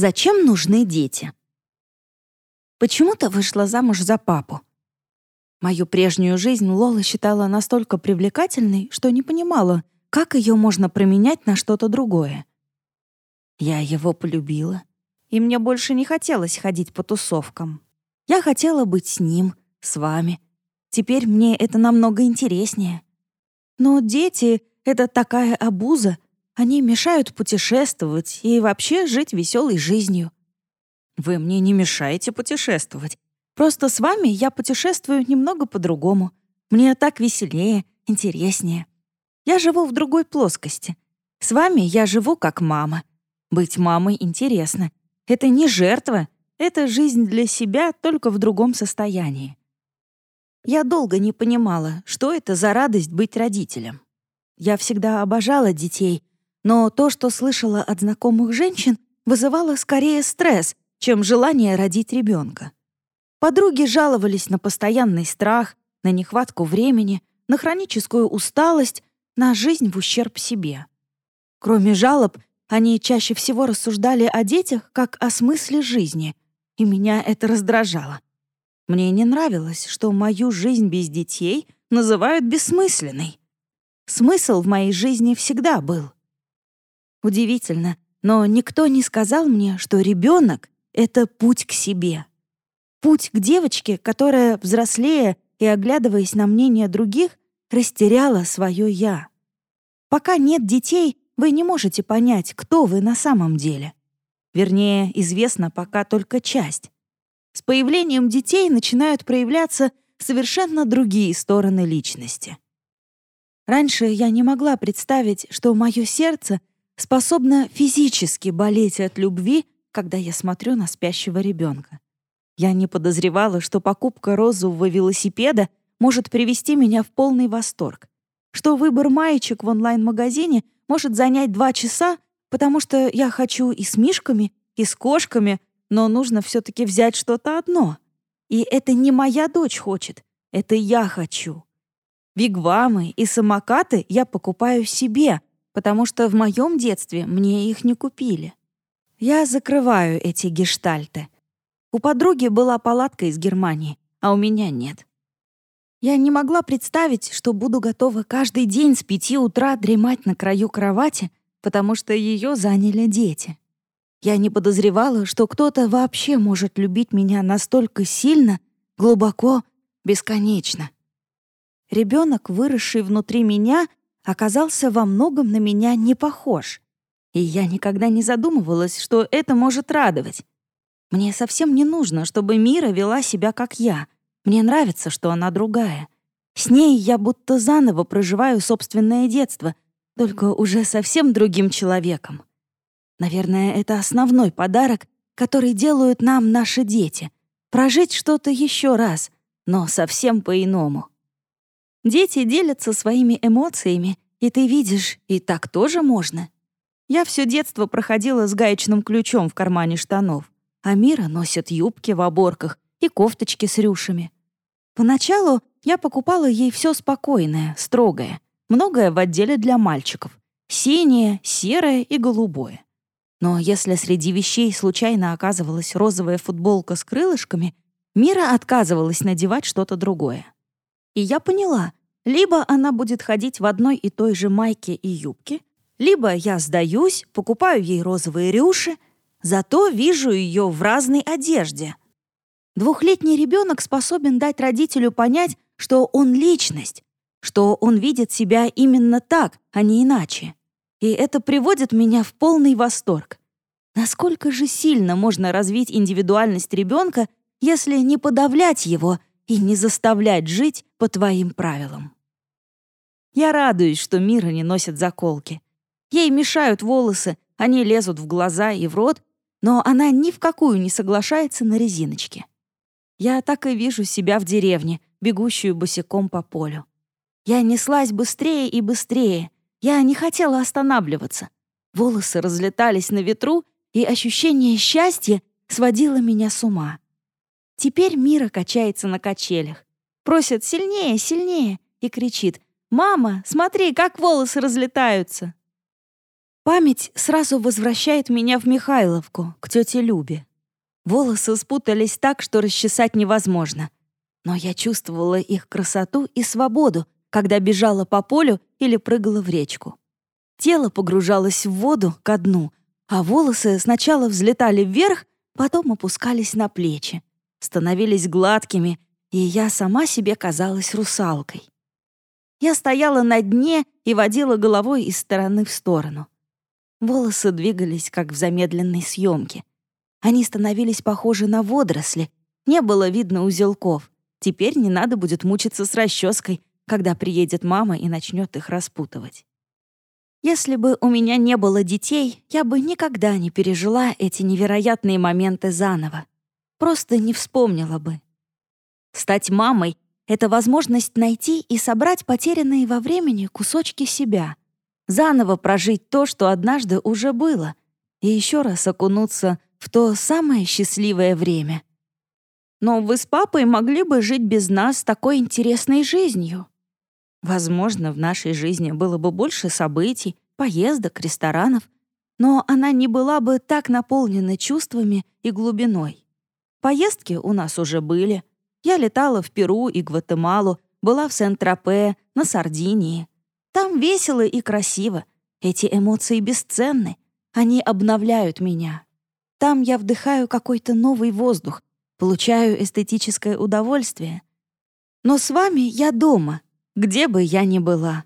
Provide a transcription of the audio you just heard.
Зачем нужны дети? Почему-то вышла замуж за папу. Мою прежнюю жизнь Лола считала настолько привлекательной, что не понимала, как ее можно променять на что-то другое. Я его полюбила, и мне больше не хотелось ходить по тусовкам. Я хотела быть с ним, с вами. Теперь мне это намного интереснее. Но дети — это такая обуза, они мешают путешествовать и вообще жить веселой жизнью. Вы мне не мешаете путешествовать. Просто с вами я путешествую немного по-другому. Мне так веселее, интереснее. Я живу в другой плоскости. С вами я живу как мама. Быть мамой интересно. Это не жертва, это жизнь для себя, только в другом состоянии. Я долго не понимала, что это за радость быть родителем. Я всегда обожала детей, но то, что слышала от знакомых женщин, вызывало скорее стресс, чем желание родить ребенка. Подруги жаловались на постоянный страх, на нехватку времени, на хроническую усталость, на жизнь в ущерб себе. Кроме жалоб, они чаще всего рассуждали о детях как о смысле жизни, и меня это раздражало. Мне не нравилось, что мою жизнь без детей называют бессмысленной. Смысл в моей жизни всегда был. Удивительно, но никто не сказал мне, что ребенок — это путь к себе. Путь к девочке, которая, взрослея и оглядываясь на мнение других, растеряла свое «я». Пока нет детей, вы не можете понять, кто вы на самом деле. Вернее, известна пока только часть. С появлением детей начинают проявляться совершенно другие стороны личности. Раньше я не могла представить, что мое сердце способна физически болеть от любви, когда я смотрю на спящего ребенка. Я не подозревала, что покупка розового велосипеда может привести меня в полный восторг, что выбор маечек в онлайн-магазине может занять два часа, потому что я хочу и с мишками, и с кошками, но нужно все таки взять что-то одно. И это не моя дочь хочет, это я хочу. Вигвамы и самокаты я покупаю себе, потому что в моем детстве мне их не купили. Я закрываю эти гештальты. У подруги была палатка из Германии, а у меня нет. Я не могла представить, что буду готова каждый день с пяти утра дремать на краю кровати, потому что ее заняли дети. Я не подозревала, что кто-то вообще может любить меня настолько сильно, глубоко, бесконечно. Ребенок, выросший внутри меня, оказался во многом на меня не похож. И я никогда не задумывалась, что это может радовать. Мне совсем не нужно, чтобы Мира вела себя как я. Мне нравится, что она другая. С ней я будто заново проживаю собственное детство, только уже совсем другим человеком. Наверное, это основной подарок, который делают нам наши дети. Прожить что-то еще раз, но совсем по-иному. Дети делятся своими эмоциями, и ты видишь, и так тоже можно. Я все детство проходила с гаечным ключом в кармане штанов, а Мира носит юбки в оборках и кофточки с рюшами. Поначалу я покупала ей все спокойное, строгое, многое в отделе для мальчиков, синее, серое и голубое. Но если среди вещей случайно оказывалась розовая футболка с крылышками, Мира отказывалась надевать что-то другое. И я поняла, либо она будет ходить в одной и той же майке и юбке, либо я сдаюсь, покупаю ей розовые рюши, зато вижу ее в разной одежде. Двухлетний ребенок способен дать родителю понять, что он личность, что он видит себя именно так, а не иначе. И это приводит меня в полный восторг. Насколько же сильно можно развить индивидуальность ребенка, если не подавлять его и не заставлять жить по твоим правилам. Я радуюсь, что Мира не носит заколки. Ей мешают волосы, они лезут в глаза и в рот, но она ни в какую не соглашается на резиночке. Я так и вижу себя в деревне, бегущую босиком по полю. Я неслась быстрее и быстрее. Я не хотела останавливаться. Волосы разлетались на ветру, и ощущение счастья сводило меня с ума. Теперь Мира качается на качелях, просит сильнее, сильнее и кричит «Мама, смотри, как волосы разлетаются!» Память сразу возвращает меня в Михайловку, к тете Любе. Волосы спутались так, что расчесать невозможно. Но я чувствовала их красоту и свободу, когда бежала по полю или прыгала в речку. Тело погружалось в воду ко дну, а волосы сначала взлетали вверх, потом опускались на плечи, становились гладкими, и я сама себе казалась русалкой. Я стояла на дне и водила головой из стороны в сторону. Волосы двигались, как в замедленной съемке. Они становились похожи на водоросли, не было видно узелков. Теперь не надо будет мучиться с расческой, когда приедет мама и начнет их распутывать. Если бы у меня не было детей, я бы никогда не пережила эти невероятные моменты заново. Просто не вспомнила бы. Стать мамой — это возможность найти и собрать потерянные во времени кусочки себя, заново прожить то, что однажды уже было, и еще раз окунуться в то самое счастливое время. Но вы с папой могли бы жить без нас такой интересной жизнью. Возможно, в нашей жизни было бы больше событий, поездок, ресторанов, но она не была бы так наполнена чувствами и глубиной. Поездки у нас уже были. Я летала в Перу и Гватемалу, была в Сент-Тропе, на Сардинии. Там весело и красиво. Эти эмоции бесценны. Они обновляют меня. Там я вдыхаю какой-то новый воздух, получаю эстетическое удовольствие. Но с вами я дома, где бы я ни была.